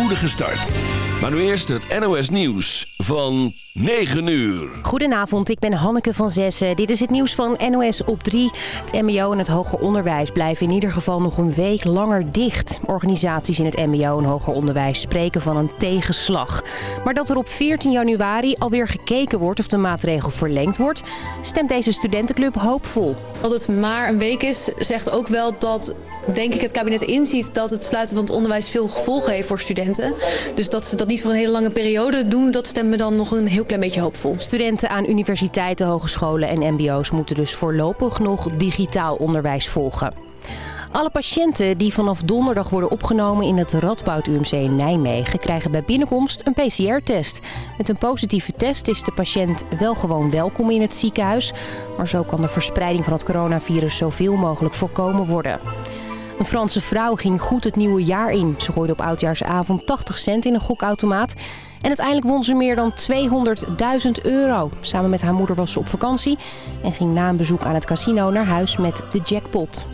spoedige start. Maar nu eerst het NOS Nieuws van 9 uur. Goedenavond, ik ben Hanneke van Zessen. Dit is het nieuws van NOS op 3. Het mbo en het hoger onderwijs blijven in ieder geval nog een week langer dicht. Organisaties in het mbo en hoger onderwijs spreken van een tegenslag. Maar dat er op 14 januari alweer gekeken wordt of de maatregel verlengd wordt... stemt deze studentenclub hoopvol. Dat het maar een week is, zegt ook wel dat denk ik het kabinet inziet dat het sluiten van het onderwijs veel gevolgen heeft voor studenten. Dus dat ze dat niet voor een hele lange periode doen, dat stemt me dan nog een heel klein beetje hoopvol. Studenten aan universiteiten, hogescholen en mbo's moeten dus voorlopig nog digitaal onderwijs volgen. Alle patiënten die vanaf donderdag worden opgenomen in het Radboud UMC Nijmegen krijgen bij binnenkomst een PCR-test. Met een positieve test is de patiënt wel gewoon welkom in het ziekenhuis. Maar zo kan de verspreiding van het coronavirus zoveel mogelijk voorkomen worden. Een Franse vrouw ging goed het nieuwe jaar in. Ze gooide op oudjaarsavond 80 cent in een gokautomaat. En uiteindelijk won ze meer dan 200.000 euro. Samen met haar moeder was ze op vakantie en ging na een bezoek aan het casino naar huis met de jackpot.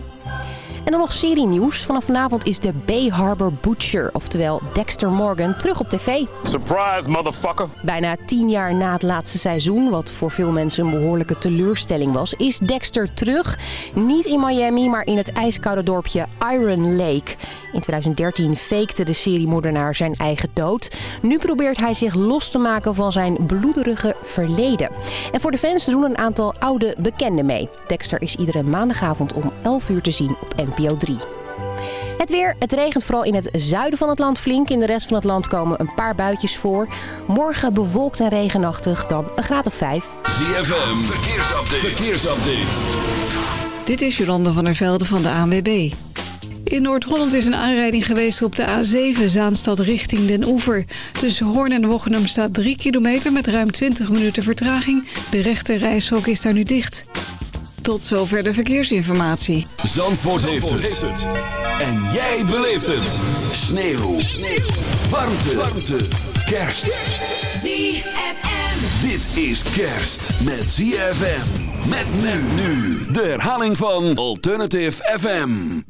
En dan nog serie-nieuws. Vanaf vanavond is de Bay Harbor Butcher, oftewel Dexter Morgan, terug op tv. Surprise, motherfucker! Bijna tien jaar na het laatste seizoen, wat voor veel mensen een behoorlijke teleurstelling was, is Dexter terug. Niet in Miami, maar in het ijskoude dorpje Iron Lake. In 2013 fakte de seriemoordenaar zijn eigen dood. Nu probeert hij zich los te maken van zijn bloederige verleden. En voor de fans doen een aantal oude bekenden mee. Dexter is iedere maandagavond om 11 uur te zien op NPO 3. Het weer. Het regent vooral in het zuiden van het land flink. In de rest van het land komen een paar buitjes voor. Morgen bewolkt en regenachtig, dan een graad of 5. ZFM, verkeersupdate. verkeersupdate. Dit is Jolanda van der Velde van de ANWB. In Noord-Holland is een aanrijding geweest op de A7 Zaanstad richting Den Oever. Tussen Hoorn en Wochenum staat 3 kilometer met ruim 20 minuten vertraging. De rechte reishok is daar nu dicht. Tot zover de verkeersinformatie. Zandvoort, heeft, het. En jij beleeft het. Sneeuw. Sneeuw. Warmte. Warmte. Kerst. ZFM. Dit is kerst met ZFM. Met men nu. De herhaling van Alternative FM.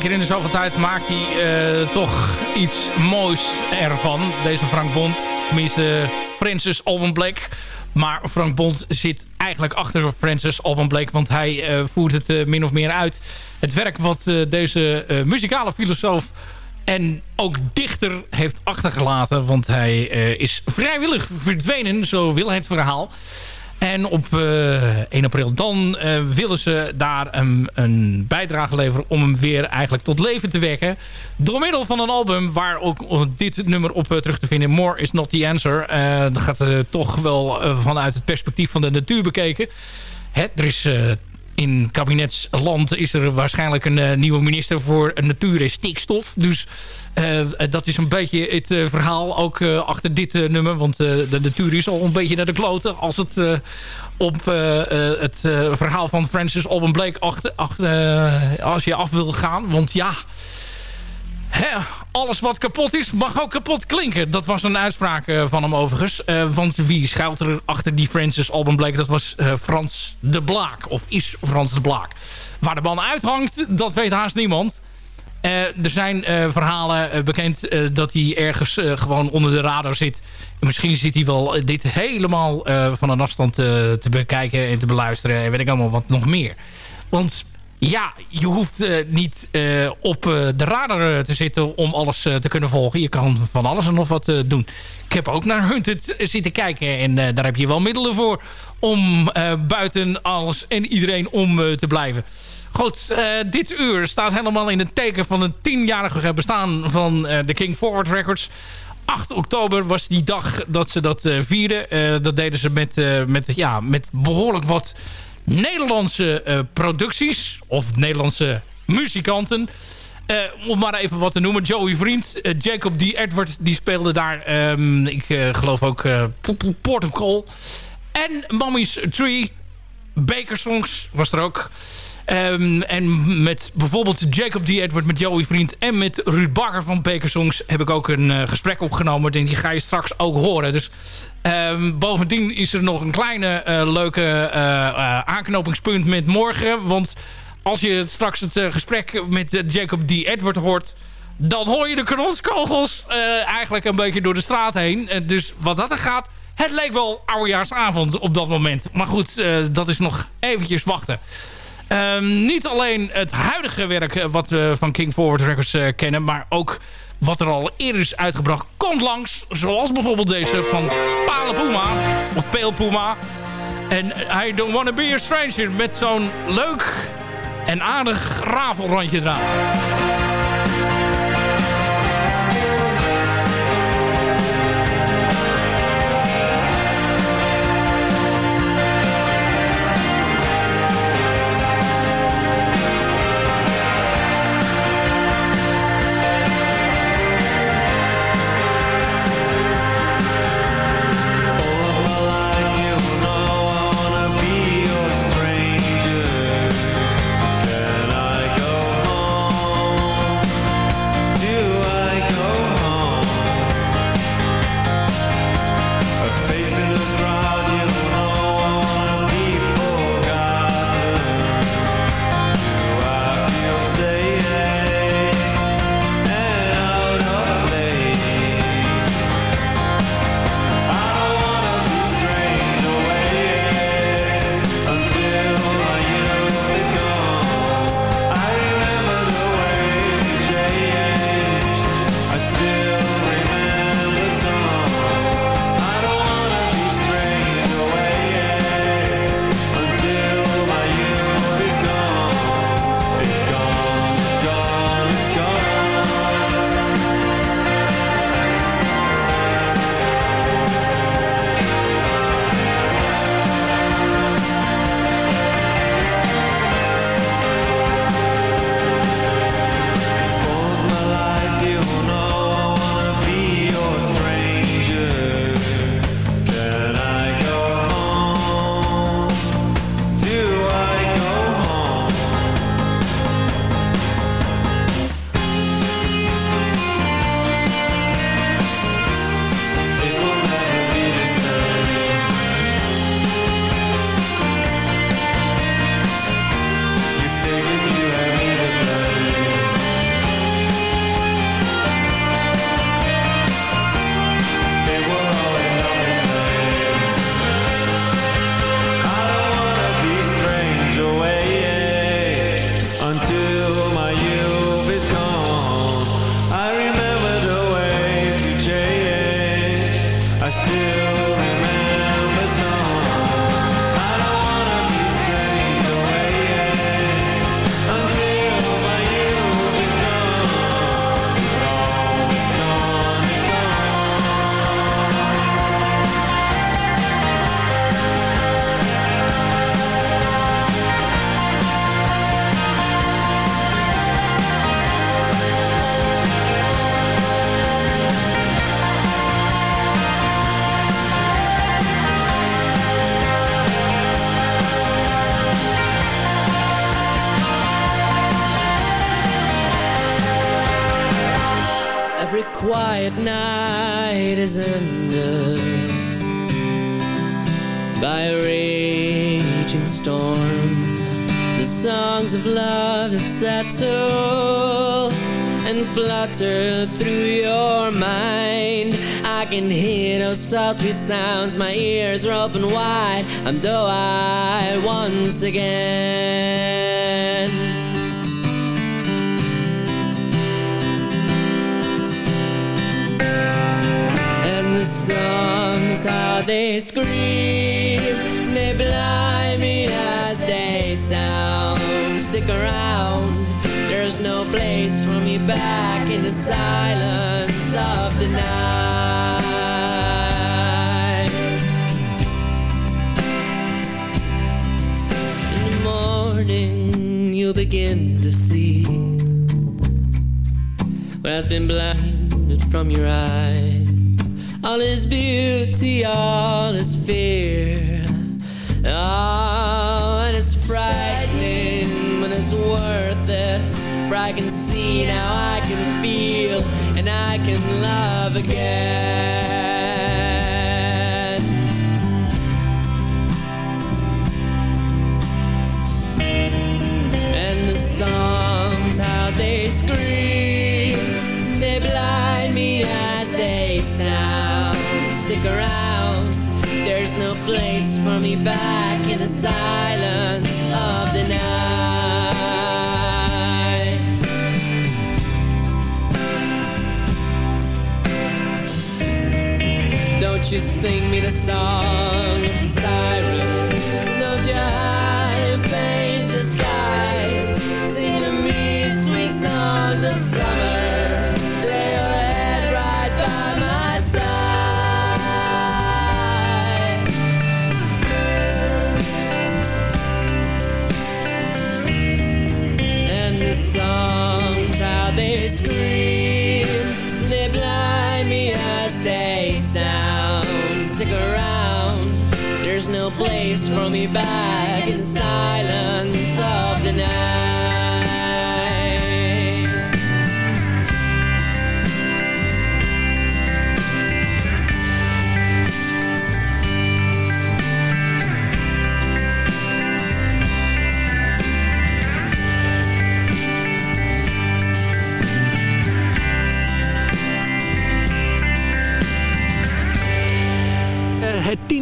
Keer in de zoveel tijd maakt hij eh, toch iets moois ervan. Deze Frank Bond. Tenminste, Francis Alban. Maar Frank Bond zit eigenlijk achter Francis Alban Blake. Want hij eh, voert het eh, min of meer uit. Het werk wat deze muzikale filosoof en ook dichter heeft achtergelaten. Want hij is vrijwillig verdwenen, zo wil het verhaal. En op eh, 1 april dan eh, willen ze daar een, een bijdrage leveren... om hem weer eigenlijk tot leven te wekken. Door middel van een album waar ook dit nummer op eh, terug te vinden... More is not the answer. Dat gaat toch wel vanuit het perspectief van de natuur bekeken. Hè, er is... in kabinetsland is er waarschijnlijk een eh, nieuwe minister voor natuur en stikstof. Dus eh, dat is een beetje het eh, verhaal ook achter dit nummer. Want de natuur is al een beetje naar de kloten. Als het op het verhaal van Francis Alban Blake achter, achter, als je af wil gaan. Want ja... Alles wat kapot is, mag ook kapot klinken. Dat was een uitspraak eh, van hem overigens. Eh, want wie schuilt er achter die Francis Alban Blake? Dat was eh, Frans de Blaak. Of is Frans de Blaak. Waar de man uithangt, dat weet haast niemand. Er zijn verhalen bekend dat hij ergens gewoon onder de radar zit. En misschien zit hij wel dit helemaal van een afstand te bekijken en te beluisteren. En weet ik allemaal wat nog meer. Want ja, je hoeft eh, niet eh, op eh, de radar te zitten om alles te kunnen volgen. Je kan van alles en nog wat doen. Ik heb ook naar Hunted zitten kijken. En daar heb je wel middelen voor om buiten alles en iedereen om te blijven. Goed, dit uur staat helemaal in het teken van het tienjarige bestaan van de King Forward Records. 8 oktober was die dag dat ze dat vierden. Dat deden ze met, met, ja, met behoorlijk wat Nederlandse eh, producties. Of Nederlandse muzikanten. Eh, om maar even wat te noemen. Joey Vriend, eh, Jacob D. Edward, die speelde daar. ehm, ik geloof ook uh, Portugal. En Mommy's Tree. Baker Songs was er ook. Ehm, en met bijvoorbeeld Jacob D. Edward, met Joey Vriend... en met Ruud Bakker van Baker Songs... heb ik ook een eh, gesprek opgenomen. En die ga je straks ook horen. Dus ehm, bovendien is er nog een kleine eh, leuke eh, aanknopingspunt met morgen. Want als je straks het gesprek met Jacob D. Edward hoort... dan hoor je de kanonskogels eigenlijk een beetje door de straat heen. Dus wat dat er gaat... Het leek wel oudejaarsavond op dat moment. Maar goed, dat is nog eventjes wachten. Ehm, niet alleen het huidige werk eh, wat we van King Forward Records eh, kennen... maar ook wat er al eerder is uitgebracht komt langs. Zoals bijvoorbeeld deze van Pale Puma. Of Pale Puma. En I Don't Wanna Be a Stranger. Met zo'n leuk en aardig rafelrandje eraan. Flutter through your mind. I can hear those sultry sounds, my ears are open wide. I'm doe-eyed once again. And the songs, how they scream, they blind me as they sound. Stick around, there's no place for me back in the silence of the night. In the morning, you'll begin to see what has been blinded from your eyes. All is beauty, all is fear. Oh, and it's frightening, but it's worth it. For I can see now, I can feel, and I can love again. And the songs, how they scream, they blind me as they sound. Stick around, there's no place for me back in the silence of the night. You sing me the song of the siren? No giant pains skies. Sing to me sweet songs of summer. Place for me back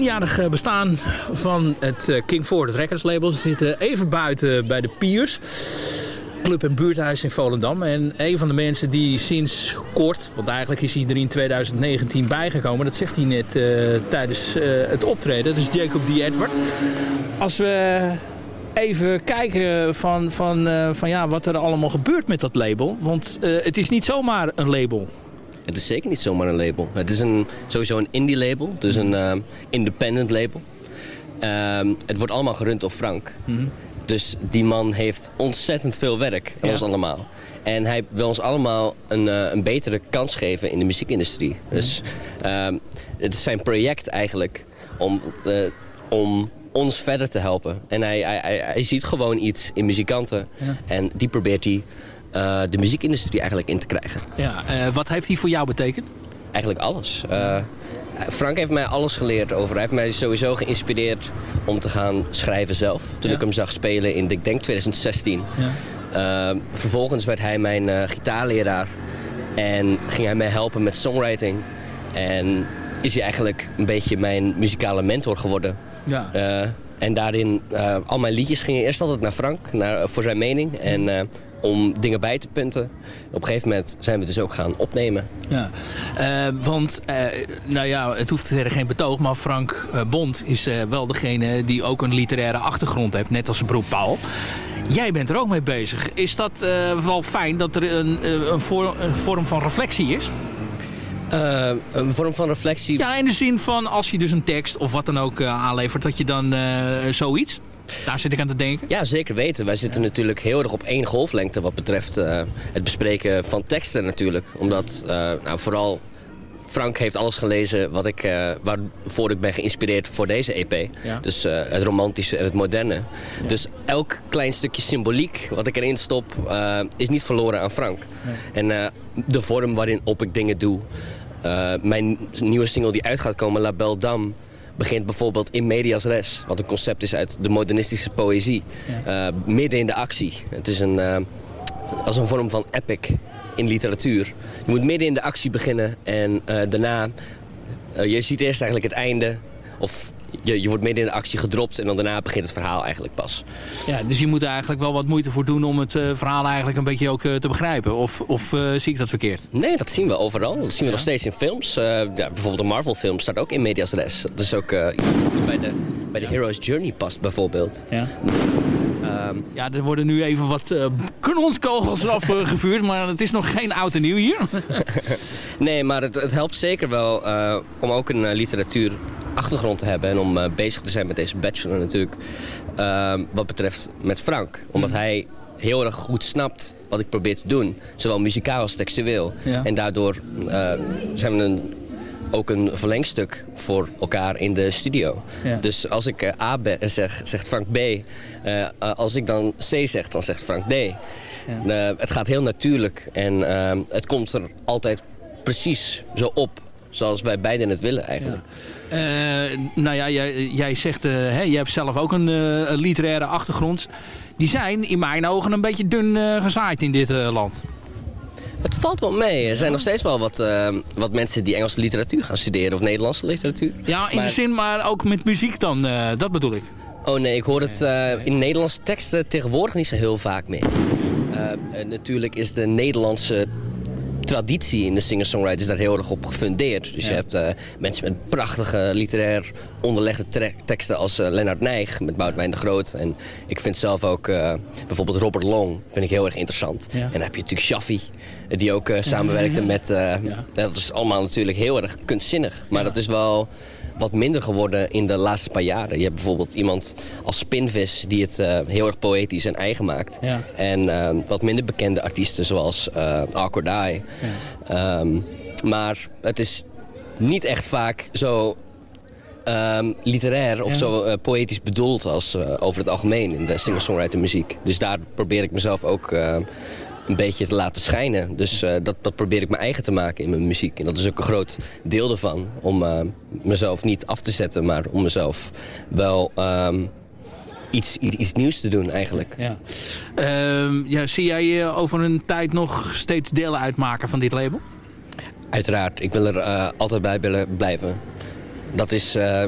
Eh, het tienjarige bestaan van het eh, King Ford Records label. Ze zitten even buiten bij de Piers. Club en buurthuis in Volendam. En een van de mensen die sinds kort, want eigenlijk is hij er in 2019 bijgekomen. Dat zegt hij net eh, tijdens eh, het optreden. Dat is Jacob D. Edward. Als we even kijken van, van, eh, van ja, wat er allemaal gebeurt met dat label. Want eh, het is niet zomaar een label. Het is zeker niet zomaar een label. Het is een, sowieso een indie label, dus een eh, independent label. Ehm, het wordt allemaal gerund door Frank. Dus die man heeft ontzettend veel werk aan Ja. ons allemaal. En hij wil ons allemaal een, eh, een betere kans geven in de muziekindustrie. Dus ehm, het is zijn project eigenlijk om, eh, om ons verder te helpen. En hij, hij, hij, hij ziet gewoon iets in muzikanten. En die probeert hij eh, de muziekindustrie eigenlijk in te krijgen. Ja, eh, wat heeft hij voor jou betekend? Eigenlijk alles. Eh, Frank heeft mij alles geleerd over. Hij heeft mij sowieso geïnspireerd om te gaan schrijven zelf. Toen Ja. ik hem zag spelen in, ik denk 2016. Eh, vervolgens werd hij mijn gitaarleraar. En ging hij mij helpen met songwriting. En is hij eigenlijk een beetje mijn muzikale mentor geworden. Ja. En daarin, al mijn liedjes gingen eerst altijd naar Frank, naar, voor zijn mening. En om dingen bij te punten. Op een gegeven moment zijn we dus ook gaan opnemen. Ja, Eh, want eh, nou ja, het hoeft verder geen betoog, maar Frank eh, Bond is wel degene die ook een literaire achtergrond heeft, net als broer Paul. Jij bent er ook mee bezig. Is dat wel fijn dat er een, een, voor- een vorm van reflectie is? Een vorm van reflectie. Ja, in de zin van als je dus een tekst of wat dan ook eh, aanlevert, dat je dan zoiets. Daar zit ik aan te denken. Ja, zeker weten. Wij zitten natuurlijk heel erg op één golflengte wat betreft eh, het bespreken van teksten natuurlijk. Omdat, eh, nou, vooral Frank heeft alles gelezen wat ik, eh, waarvoor ik ben geïnspireerd voor deze EP. Ja. Dus het romantische en het moderne. Dus elk klein stukje symboliek wat ik erin stop, is niet verloren aan Frank. En de vorm waarin op ik dingen doe. Mijn nieuwe single die uit gaat komen, La Belle Dame, begint bijvoorbeeld in medias res. Wat een concept is uit de modernistische poëzie. Eh, midden in de actie. Het is een, eh, als een vorm van epic in literatuur. Je moet midden in de actie beginnen en eh, daarna... je ziet eerst eigenlijk het einde. Of je, je wordt midden in de actie gedropt en dan daarna begint het verhaal eigenlijk pas. Ja, dus je moet er eigenlijk wel wat moeite voor doen om het eh, verhaal eigenlijk een beetje ook eh, te begrijpen. Of, of eh, zie ik dat verkeerd? Nee, dat zien we overal. Dat zien we nog steeds in films. Ja, bijvoorbeeld de Marvel-film staat ook in medias res. Dat is ook bij de, bij de Hero's Journey past bijvoorbeeld. Ja. Ehm, Ja, er worden nu even wat kanonskogels afgevuurd, maar het is nog geen oud en nieuw hier. Nee, maar het, het helpt zeker wel om ook een literatuur achtergrond te hebben en om eh, bezig te zijn met deze bachelor natuurlijk. Ehm, wat betreft met Frank. Omdat hij heel erg goed snapt wat ik probeer te doen. Zowel muzikaal als textueel. Ja. En daardoor eh, zijn we een, ook een verlengstuk voor elkaar in de studio. Ja. Dus als ik eh, A zeg, zegt Frank B. Als ik dan C zeg, dan zegt Frank D. Eh, het gaat heel natuurlijk en ehm, het komt er altijd precies zo op. Zoals wij beiden het willen eigenlijk. Eh, nou ja, jij, jij zegt, eh hè, jij hebt zelf ook een, eh, een literaire achtergrond. Die zijn in mijn ogen een beetje dun gezaaid in dit land. Het valt wel mee. Er zijn nog steeds wel wat, wat mensen die Engelse literatuur gaan studeren of Nederlandse literatuur. Ja, in Maar- de zin, maar ook met muziek dan, dat bedoel ik. Oh nee, ik hoor het in Nederlandse teksten tegenwoordig niet zo heel vaak meer. Natuurlijk is de Nederlandse traditie in de singer-songwriters daar heel erg op gefundeerd. Dus je hebt eh, mensen met prachtige literair onderlegde teksten als eh, Lennart Nijg met Boudewijn de Groot. En ik vind zelf ook eh, bijvoorbeeld Robert Long vind ik heel erg interessant. Ja. En dan heb je natuurlijk Shaffi, die ook samenwerkte met... Dat is allemaal natuurlijk heel erg kunstzinnig. Maar dat is wel wat minder geworden in de laatste paar jaren. Je hebt bijvoorbeeld iemand als Spinvis die het eh, heel erg poëtisch en eigen maakt. Ja. En eh, wat minder bekende artiesten zoals eh Awkward Eye. Ehm, maar het is niet echt vaak zo ehm, literair of Ja. zo eh, poëtisch bedoeld als over het algemeen in de singer-songwriter muziek. Dus daar probeer ik mezelf ook een beetje te laten schijnen. Dus eh, dat, dat probeer ik mijn eigen te maken in mijn muziek. En dat is ook een groot deel ervan. Om eh, mezelf niet af te zetten, maar om mezelf wel ehm, iets, iets, nieuws te doen eigenlijk. Ja. Ehm, ja, zie jij je over een tijd nog steeds deel uitmaken van dit label? Uiteraard, ik wil er eh, altijd bij willen blijven. Dat is... eh,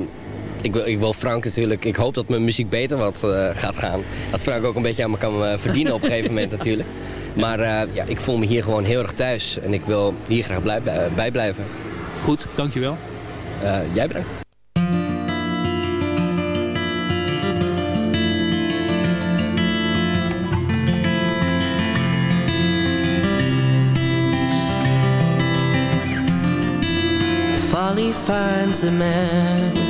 ik wil, ik wil Frank natuurlijk... Ik hoop dat mijn muziek beter wat eh, gaat gaan. Dat Frank ook een beetje aan me kan eh, verdienen op een gegeven moment natuurlijk. Maar eh, ja, ik voel me hier gewoon heel erg thuis. En ik wil hier graag blij, bij, blijven. Goed, dankjewel. Eh, jij bedankt. Folly finds the man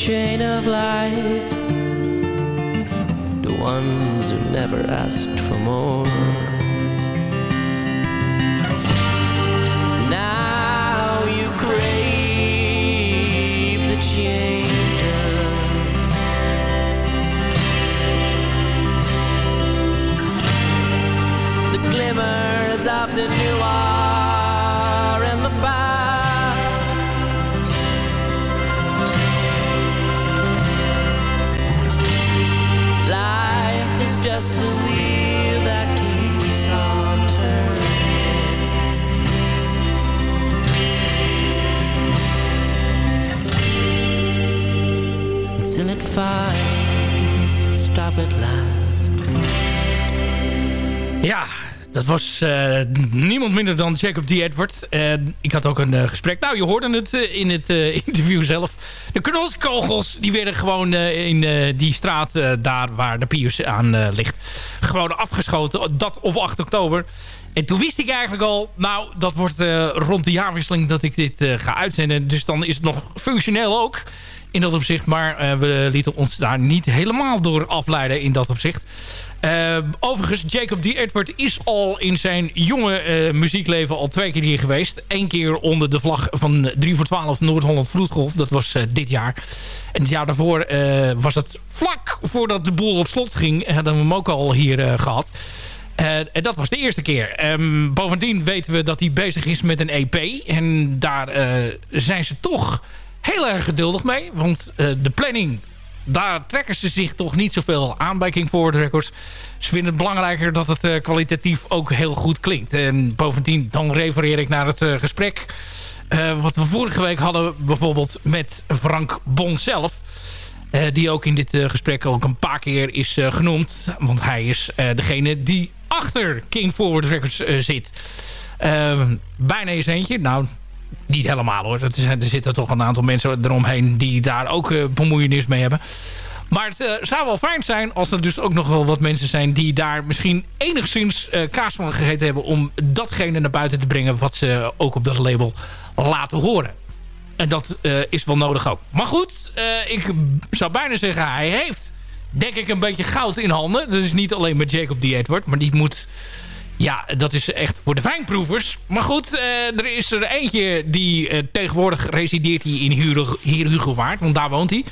chain stop last. Ja, dat was eh, niemand minder dan Jacob D. Edward. Uh, ik had ook een uh, gesprek. Nou, je hoorde het in het interview zelf. De knolskogels die werden gewoon in die straat daar waar de Pius aan ligt. Gewoon afgeschoten. Dat op 8 oktober. En toen wist ik eigenlijk al, nou, dat wordt rond de jaarwisseling dat ik dit ga uitzenden. Dus dan is het nog functioneel ook in dat opzicht. Maar we lieten ons daar niet helemaal door afleiden in dat opzicht. Uh, overigens, Jacob D. Edward is al in zijn jonge uh, muziekleven al twee keer hier geweest. Eén keer onder de vlag van 3 voor 12 Noord-Holland Vloedgolf. Dat was dit jaar. En het jaar daarvoor was het vlak voordat de boel op slot ging. Hadden we hem ook al hier gehad. en dat was de eerste keer. Um, bovendien weten we dat hij bezig is met een EP. En daar zijn ze toch heel erg geduldig mee. Want de planning daar trekken ze zich toch niet zoveel aan bij King Forward Records. Ze vinden het belangrijker dat het uh, kwalitatief ook heel goed klinkt. En bovendien, dan refereer ik naar het uh, gesprek... Wat we vorige week hadden bijvoorbeeld met Frank Bon zelf. die ook in dit gesprek ook een paar keer is genoemd. Want hij is degene die achter King Forward Records zit. bijna eens eentje. Nou, niet helemaal hoor. Er zitten toch een aantal mensen eromheen die daar ook uh, bemoeienis mee hebben. Maar het uh, zou wel fijn zijn als er dus ook nog wel wat mensen zijn... die daar misschien enigszins uh, kaas van gegeten hebben... om datgene naar buiten te brengen wat ze ook op dat label laten horen. En dat is wel nodig ook. Maar goed, ik zou bijna zeggen... hij heeft denk ik een beetje goud in handen. Dat is niet alleen met Jacob D. Edward... maar die moet ja, dat is echt voor de fijnproevers. Maar goed, uh, er is er eentje die uh, tegenwoordig resideert hij in Hier Hugelwaard. Want daar woont hij.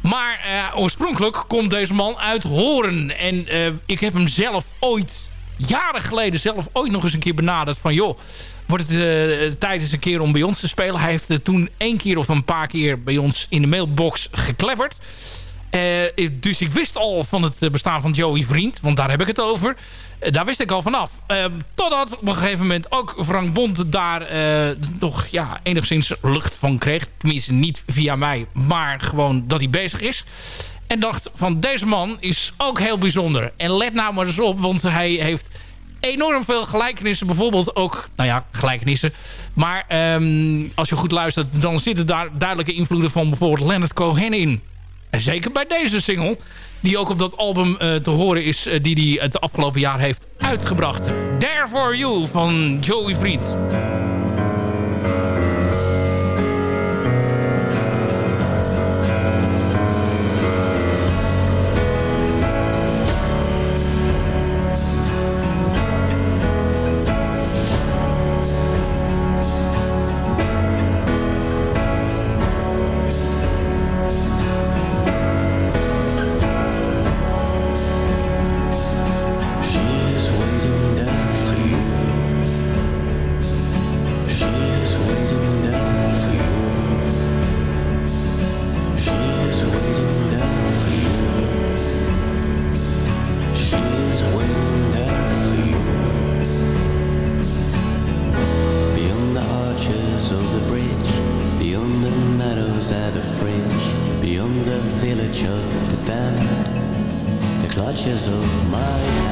Maar uh, oorspronkelijk komt deze man uit Horen. En ik heb hem zelf ooit, jaren geleden zelf ooit nog eens een keer benaderd. Van joh, wordt het tijd eens een keer om bij ons te spelen. Hij heeft toen één keer of een paar keer bij ons in de mailbox geklepperd. Uh, dus ik wist al van het bestaan van Joey Vriend. Want daar heb ik het over. Daar wist ik al vanaf. Uh, totdat op een gegeven moment ook Frank Bond daar nog ja, enigszins lucht van kreeg. Tenminste niet via mij. Maar gewoon dat hij bezig is. En dacht van deze man is ook heel bijzonder. En let nou maar eens op. Want hij heeft enorm veel gelijkenissen. Bijvoorbeeld ook, nou ja, gelijkenissen. Maar um, als je goed luistert, dan zitten daar duidelijke invloeden van bijvoorbeeld Leonard Cohen in. En zeker bij deze single, die ook op dat album uh, te horen is... Uh, die hij het afgelopen jaar heeft uitgebracht. There For You van Joey Vriend. Of but the clutches of my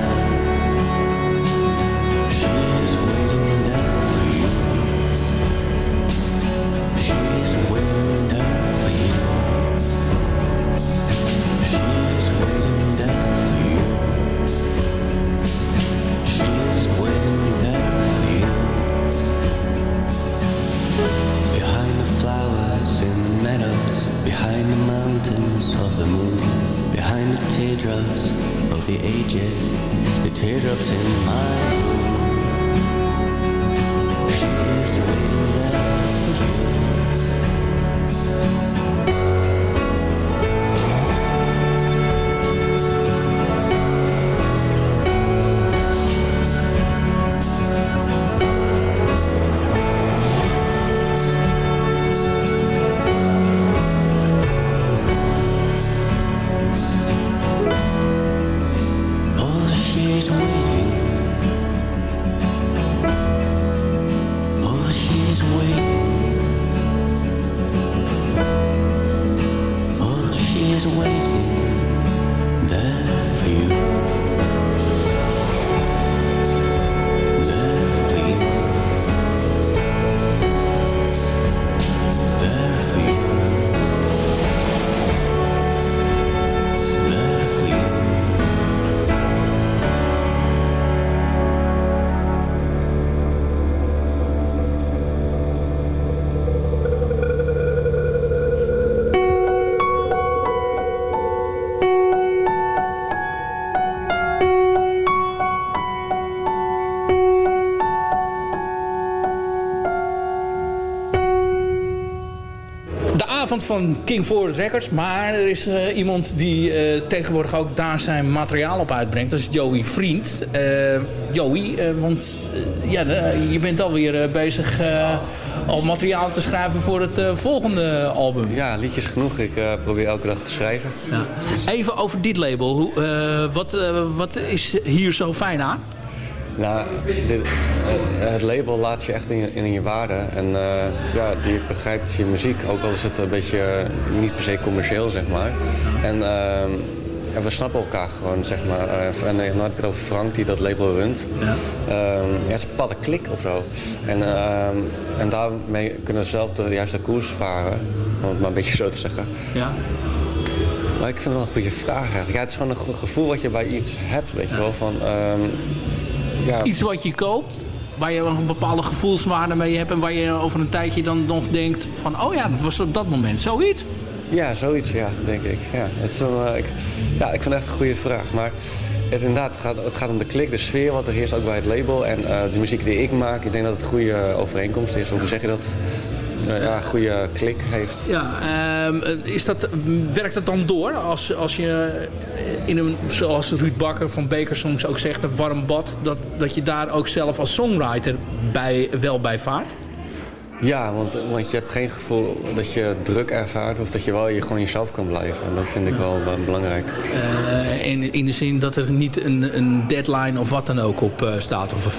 Van King Forward Records. Maar er is eh, iemand die eh, tegenwoordig ook daar zijn materiaal op uitbrengt. Dat is Joey Vriend. Eh, Joey, eh, want ja, je bent alweer bezig eh, al materiaal te schrijven voor het eh, volgende album. Ja, liedjes genoeg. Ik eh, probeer elke dag te schrijven. Even over dit label. Hoe, eh, wat, eh, wat is hier zo fijn aan? Nou, dit, eh, het label laat je echt in je, in je waarde. En eh, ja, die begrijpt je muziek, ook al is het een beetje eh, niet per se commercieel, zeg maar. En ehm, ja, we snappen elkaar gewoon, zeg maar. En dan heb ik het over Frank, die dat label runt. Ja. Ehm, ja, het is een bepaalde klik of zo. En, ehm, en daarmee kunnen we zelf de juiste koers varen, om het maar een beetje zo te zeggen. Ja. Maar ik vind het wel een goede vraag eigenlijk. Ja, het is gewoon een ge- gevoel wat je bij iets hebt, weet je wel. Van, ehm, ja, Iets wat je koopt, waar je een bepaalde gevoelswaarde mee hebt... en waar je over een tijdje dan nog denkt van... oh ja, dat was op dat moment zoiets. Ja, zoiets, ja, denk ik. Ja, het is een, eh, ik, ja, ik vind het echt een goede vraag. Maar het, inderdaad, het gaat, het gaat om de klik, de sfeer wat er heerst ook bij het label. En eh, de muziek die ik maak, ik denk dat het een goede overeenkomst is. Of hoe zeg je dat? Eh, ja, een goede klik heeft. Ja, ehm, is dat, werkt het dan door als, als je in een, zoals Ruud Bakker van Baker soms ook zegt, een warm bad, dat, dat je daar ook zelf als songwriter bij, wel bij vaart? Ja, want, want je hebt geen gevoel dat je druk ervaart of dat je wel je, gewoon jezelf kan blijven. En dat vind ik wel belangrijk. Eh, in, in de zin dat er niet een, een deadline of wat dan ook op eh, staat? Of,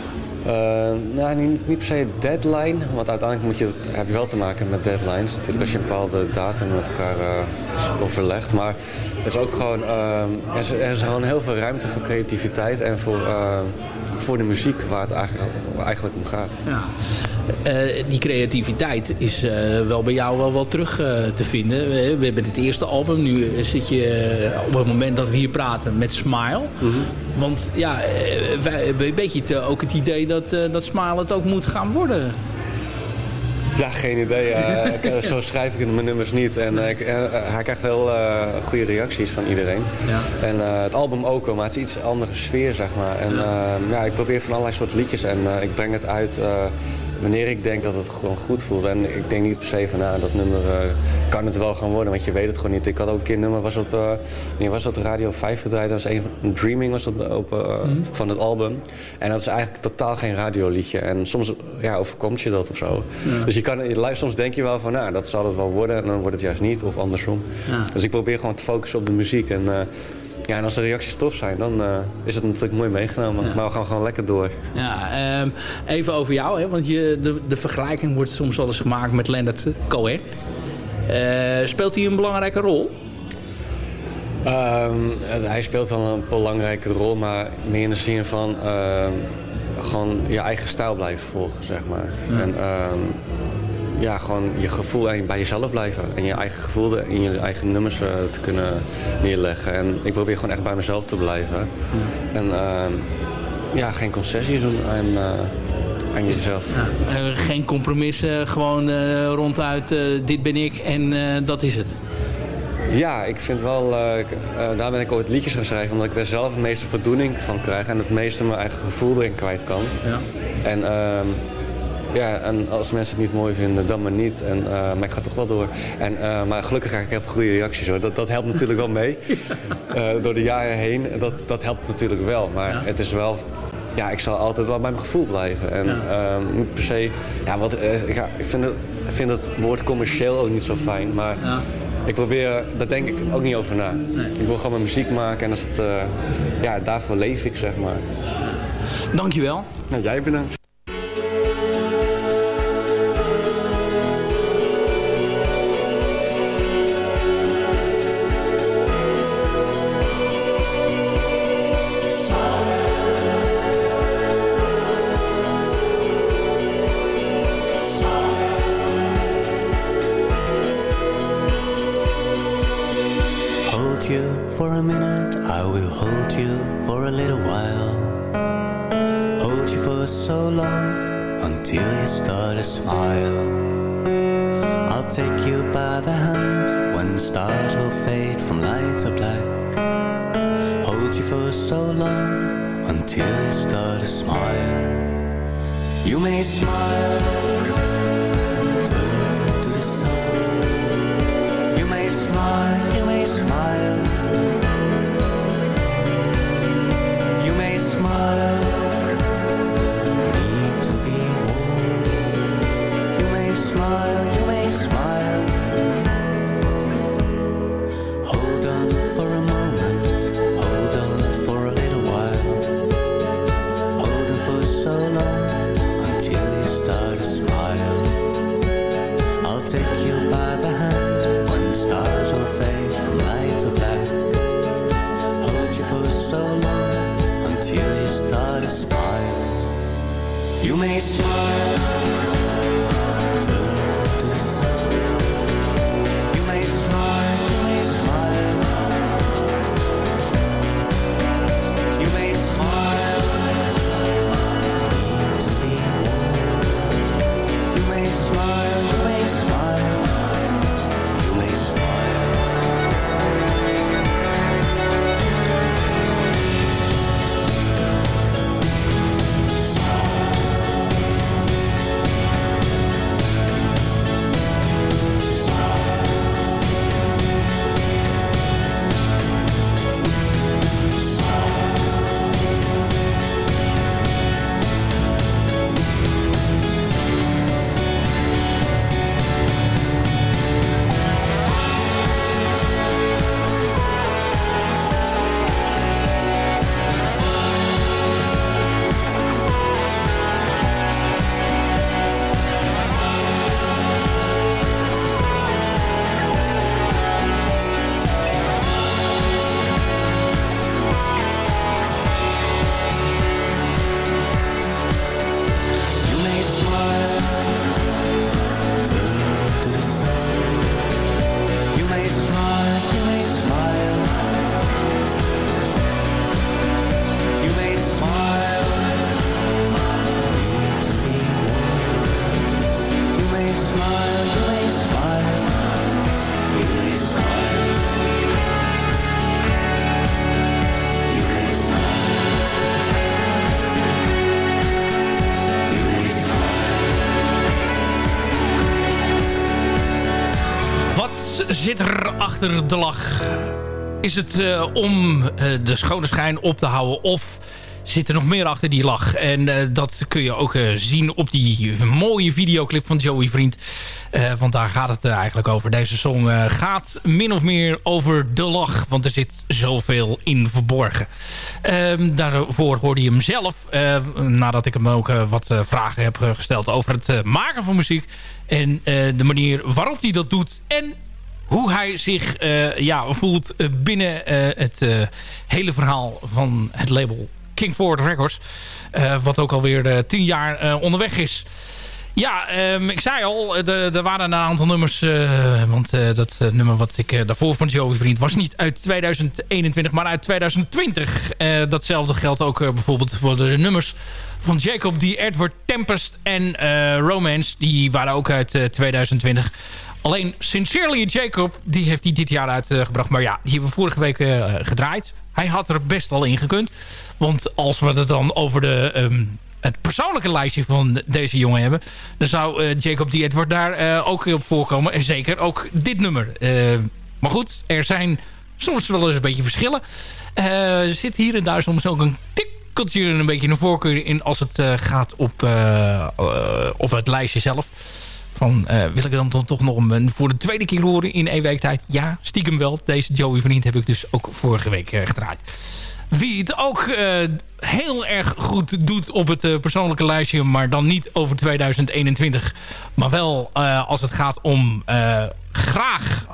nou, niet, niet per se deadline, want uiteindelijk moet je, heb je wel te maken met deadlines natuurlijk als je een bepaalde datum met elkaar eh, overlegt. Maar het is ook gewoon, eh, er, is, er is gewoon heel veel ruimte voor creativiteit en voor, eh, voor de muziek waar het eigenlijk, eigenlijk om gaat. Ja. Eh, die creativiteit is eh, wel bij jou wel, wel terug eh, te vinden. We, we hebben het eerste album. Nu zit je op het moment dat we hier praten met Smile. Want ja, wij hebben een beetje ook het idee dat, dat Smile het ook moet gaan worden. Ja, geen idee. Ik, zo schrijf ik mijn nummers niet. En ik, hij krijgt wel goede reacties van iedereen. Ja. En het album ook wel, maar het is iets andere sfeer, zeg maar. En ja. ja, ik probeer van allerlei soort liedjes en ik breng het uit wanneer ik denk dat het gewoon goed voelt. En ik denk niet per se van, nou, dat nummer eh, kan het wel gaan worden, want je weet het gewoon niet. Ik had ook een keer een nummer, was op, nee, was dat Radio 5 gedraaid. Dat was een van, Dreaming was dat op, eh, van het album. En dat is eigenlijk totaal geen radioliedje. En soms ja, overkomt je dat of zo. Ja. Dus je kan, soms denk je wel van, nou, dat zal het wel worden. En dan wordt het juist niet, of andersom. Ja. Dus ik probeer gewoon te focussen op de muziek. En, ja, en als de reacties tof zijn, dan eh, is het natuurlijk mooi meegenomen. Maar we gaan gewoon lekker door. Ja, ehm, even over jou, hè, want je, de, de vergelijking wordt soms wel eens gemaakt met Leonard Cohen. Eh, speelt hij een belangrijke rol? Ehm, hij speelt wel een belangrijke rol, maar meer in de zin van ehm, gewoon je eigen stijl blijven volgen, zeg maar. En ja, gewoon je gevoel en bij jezelf blijven. En je eigen gevoel in je eigen nummers eh, te kunnen neerleggen. En ik probeer gewoon echt bij mezelf te blijven. En ehm, ja, geen concessies doen aan, eh, aan jezelf. Eh, geen compromissen, gewoon ronduit, dit ben ik en dat is het. Ja, ik vind wel, daar ben ik ooit liedjes gaan schrijven, omdat ik daar zelf het meeste voldoening van krijg en het meeste mijn eigen gevoel erin kwijt kan. Ja. En, ehm, ja, en als mensen het niet mooi vinden, dan maar niet. En, eh, maar ik ga toch wel door. En, eh, maar gelukkig krijg ik heel veel goede reacties hoor. Dat, dat helpt natuurlijk wel mee. Eh, door de jaren heen, dat, dat helpt natuurlijk wel. Maar het is wel, ja, ik zal altijd wel bij mijn gevoel blijven. En ehm, niet per se, ja, wat, ja, ik vind het, ik vind het woord commercieel ook niet zo fijn. Maar ik probeer, daar denk ik ook niet over na. Ik wil gewoon mijn muziek maken en als het, eh, ja, daarvoor leef ik zeg maar. Dankjewel. Nou, jij bedankt. Take you by the hand when the stars will fade from light to black. Hold you for so long until you start to smile. You may smile, zit er achter de lach? Is het eh, om eh, de schone schijn op te houden of zit er nog meer achter die lach? En eh, dat kun je ook zien op die mooie videoclip van Joey Vriend. Want daar gaat het eigenlijk over. Deze song gaat min of meer over de lach. Want er zit zoveel in verborgen. Ehm, daarvoor hoorde je hem zelf. nadat ik hem ook wat vragen heb gesteld over het maken van muziek. En de manier waarop hij dat doet. En hoe hij zich eh, ja, voelt eh, binnen eh, het hele verhaal van het label King Forward Records. wat ook alweer tien jaar onderweg is. Ja, ehm, ik zei al, er waren een aantal nummers. want dat nummer wat ik daarvoor van Joey Vriend was niet uit 2021, maar uit 2020. datzelfde geldt ook bijvoorbeeld voor de nummers van Jacob D. Edward Tempest en Romance. Die waren ook uit 2020. Alleen Sincerely Jacob, die heeft hij dit jaar uitgebracht. Maar ja, die hebben we vorige week uh, gedraaid. Hij had er best wel in gekund. Want als we het dan over de, um, het persoonlijke lijstje van deze jongen hebben... dan zou uh, Jacob D. Edward daar uh, ook op voorkomen. En zeker ook dit nummer. maar goed, er zijn soms wel eens een beetje verschillen. er zit hier en daar soms ook een tikkeltje een beetje een voorkeur in... als het gaat op, op het lijstje zelf. Van, uh, wil ik dan toch nog een, voor de tweede keer horen in één week tijd? Ja, stiekem wel. Deze Joey Vriend heb ik dus ook vorige week uh, gedraaid. Wie het ook uh, heel erg goed doet op het persoonlijke lijstje... maar dan niet over 2021... maar wel als het gaat om graag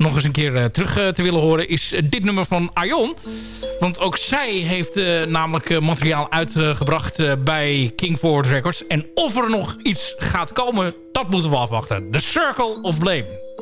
nog eens een keer uh, terug uh, te willen horen... is dit nummer van Aion. Want ook zij heeft namelijk materiaal uitgebracht bij King Forward Records. En of er nog iets gaat komen, dat moeten we afwachten. The Circle of Blame.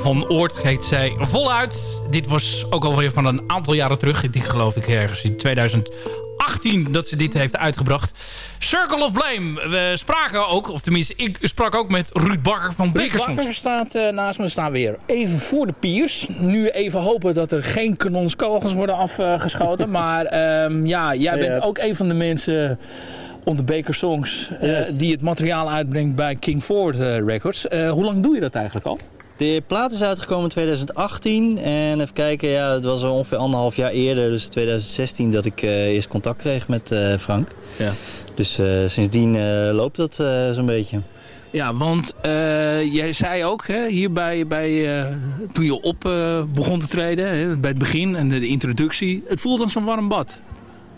Van Oort heet zij voluit. Dit was ook alweer van een aantal jaren terug. Ik denk geloof ik ergens in 2018 dat ze dit heeft uitgebracht. Circle of Blame. We spraken ook, of tenminste ik sprak ook met Ruud Bakker van Ruud Blikkersongs. Bakker staat eh, naast me. We staan weer even voor de piers. Nu even hopen dat er geen kanonskogels worden afgeschoten. maar ehm, ja, jij bent Ja. ook een van de mensen om de Baker Songs eh, Yes. die het materiaal uitbrengt bij King Forward eh, Records. Eh, hoe lang doe je dat eigenlijk al? De plaat is uitgekomen in 2018 en even kijken, ja, het was ongeveer anderhalf jaar eerder, dus 2016, dat ik eh, eerst contact kreeg met eh, Frank. Ja. Dus eh, sindsdien loopt dat zo'n beetje. Ja, want jij zei ook hè, hier bij, bij, toen je op begon te treden, hè, bij het begin en de, de introductie. Het voelt als een warm bad.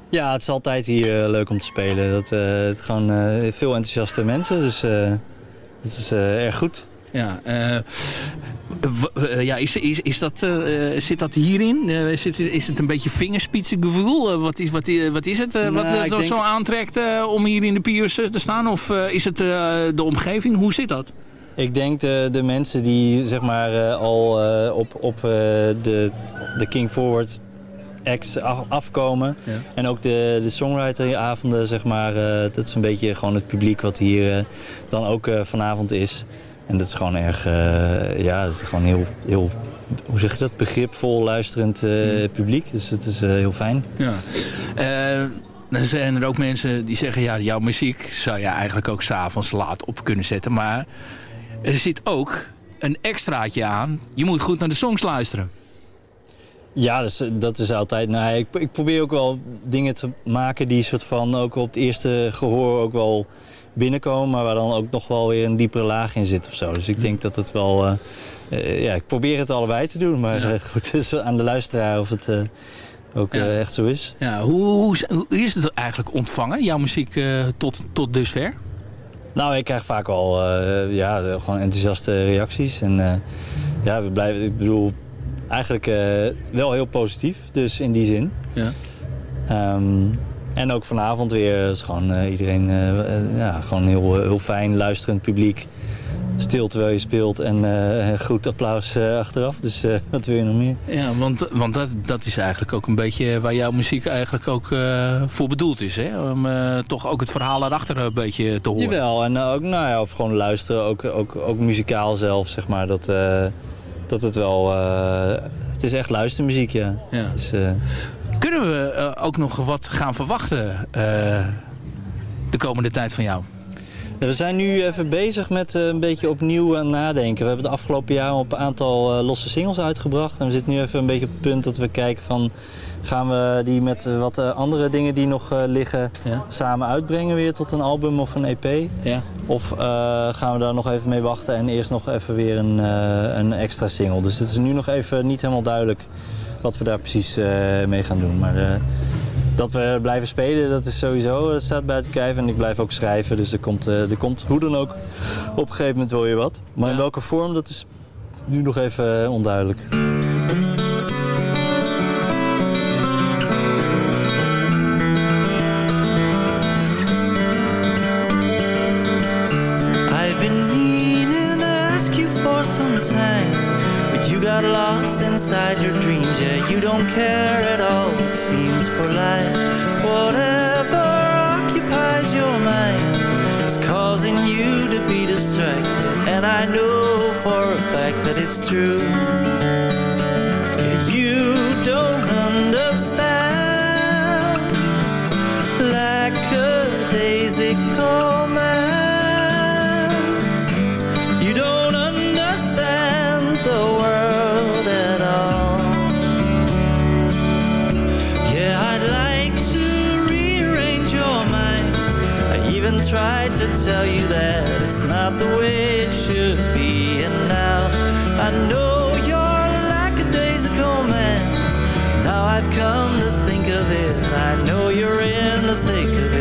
Ja, het is altijd hier leuk om te spelen. Dat, het gewoon veel enthousiaste mensen, dus dat is erg goed. Ja, eh, ja is, is, is dat, eh, zit dat hierin? Eh, zit, is het een beetje vingerspitsengevoel? Wat, is, wat, wat is het wat Nou, denk- zo aantrekt om hier in de piers te staan? Of is het de omgeving? Hoe zit dat? Ik denk de, de mensen die zeg maar al op, op de, de King Forward acts af- afkomen. Ja. En ook de, de songwriteravonden, zeg maar. dat is een beetje gewoon het publiek wat hier dan ook vanavond is. En dat is gewoon erg, eh, ja, het is gewoon heel, heel, hoe zeg je dat, begripvol luisterend eh, publiek. Dus het is eh, heel fijn. Ja. Dan zijn er ook mensen die zeggen, ja, jouw muziek zou je eigenlijk ook s'avonds laat op kunnen zetten. Maar er zit ook een extraatje aan. Je moet goed naar de songs luisteren. Ja, dus, dat is altijd. Nou, ik, ik probeer ook wel dingen te maken die soort van ook op het eerste gehoor ook wel binnenkomen, maar waar dan ook nog wel weer een diepere laag in zit of zo. Dus ik denk dat het wel. eh, eh, ja, ik probeer het allebei te doen, maar eh, goed, het is aan de luisteraar of het ook echt zo is. Ja, hoe, hoe, hoe is het eigenlijk ontvangen, jouw muziek tot, tot dusver? Nou, ik krijg vaak wel ja, gewoon enthousiaste reacties. En ja, we blijven, ik bedoel, eigenlijk wel heel positief, dus in die zin. Ja. Ehm, en ook vanavond weer is gewoon eh, iedereen eh, eh, ja, gewoon heel, heel fijn, luisterend publiek. Stil terwijl je speelt en eh, goed applaus eh, achteraf. Dus eh, wat wil je nog meer? Ja, want, want dat, dat is eigenlijk ook een beetje waar jouw muziek eigenlijk ook eh, voor bedoeld is. Hè? Om eh, toch ook het verhaal erachter een beetje te horen. Jawel, en ook, nou ja, of gewoon luisteren, ook, ook, ook muzikaal zelf, zeg maar. Dat, eh, dat het wel, eh, het is echt luistermuziek, ja. Ja. Dus, eh, Kunnen we eh, ook nog wat gaan verwachten eh, de komende tijd van jou? We zijn nu even bezig met eh, een beetje opnieuw aan nadenken. We hebben de afgelopen jaren op een aantal losse singles uitgebracht. En we zitten nu even een beetje op het punt dat we kijken van... gaan we die met wat andere dingen die nog liggen Ja. samen uitbrengen weer tot een album of een EP? Ja. Of gaan we daar nog even mee wachten en eerst nog even weer een, een extra single? Dus het is nu nog even niet helemaal duidelijk wat we daar precies eh, mee gaan doen. Maar eh, dat we blijven spelen, dat is sowieso, dat staat buiten kijf. En ik blijf ook schrijven, dus er komt, eh, er komt hoe dan ook op een gegeven moment wel weer wat. Maar in welke vorm, dat is nu nog even onduidelijk. It should be. And now I know you're like a daisical man. Now I've come to think of it. I know you're in the thick of it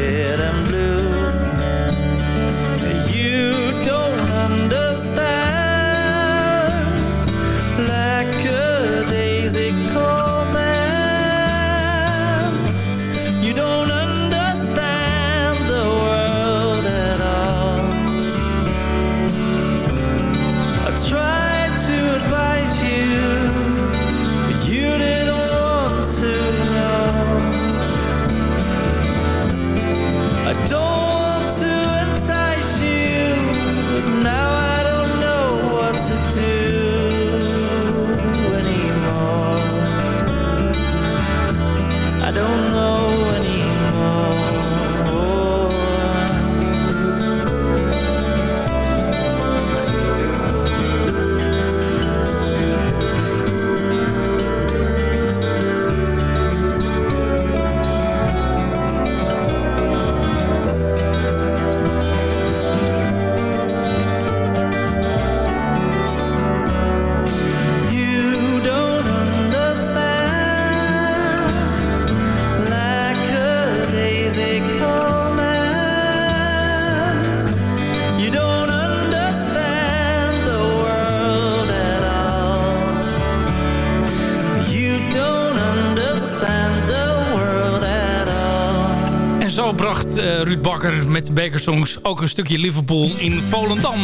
Ruud Bakker met de ook een stukje Liverpool in Volendam.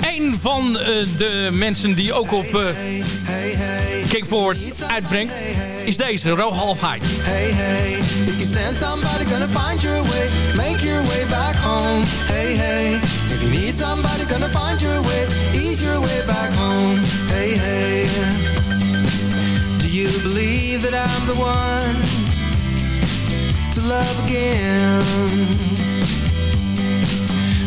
Een van uh, de mensen die ook op uh, King Forward uitbrengt is deze, Rohalf Hyde. Hey, hey, if you send somebody gonna find your way, make your way back home. Hey, hey, if you need somebody gonna find your way, ease your way back home. Hey, hey, do you believe that I'm the one love again?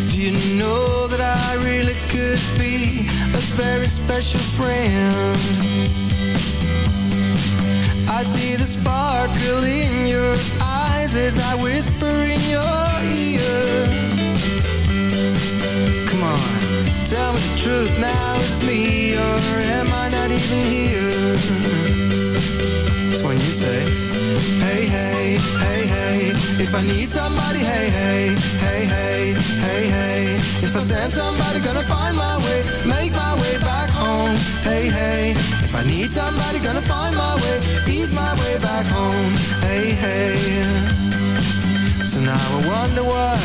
Do you know that I really could be a very special friend? I see the sparkle in your eyes as I whisper in your ear. Come on, tell me the truth now, is me or am I not even here? It's when you say, hey, hey, hey, hey, if I need somebody, hey, hey, hey, hey, hey, hey, if I send somebody, gonna find my way, make my way back home, hey, hey, if I need somebody, gonna find my way, ease my way back home, hey, hey. So now I wonder what,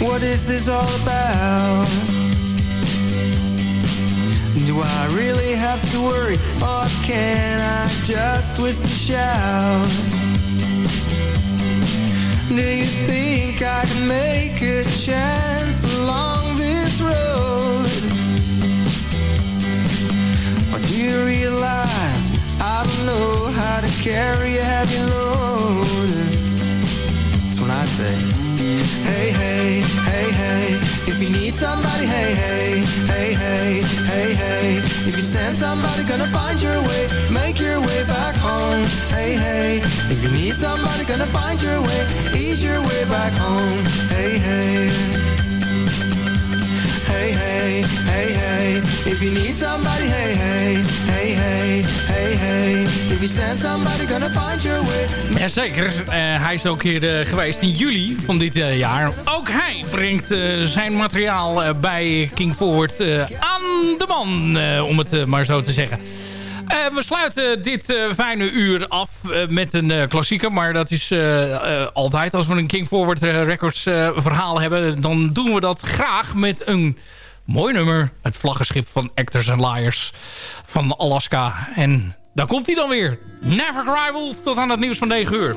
what is this all about? Do I really have to worry, or can I just twist and shout? Do you think I can make a chance along this road? Or do you realize I don't know how to carry a heavy load? That's when I say, hey, hey, hey, hey, you need somebody, hey, hey, hey, hey, hey, hey, if you send somebody, gonna find your way, make your way back home, hey, hey, if you need somebody, gonna find your way, ease your way back home, hey, hey. Hey, hey, hey, hey, if you need somebody, hey, hey, hey, hey, hey, hey, Jazeker, uh, hij is ook hier uh, geweest in juli van dit uh, jaar. Ook hij brengt zijn materiaal bij King Forward aan de man, om het maar zo te zeggen. We sluiten dit fijne uur af met een klassieker. Maar dat is altijd als we een King Forward Records verhaal hebben... dan doen we dat graag met een mooi nummer. Het vlaggenschip van Actors and Liars van Alaska. En daar komt hij dan weer. Never Cry Wolf tot aan het nieuws van 9 uur.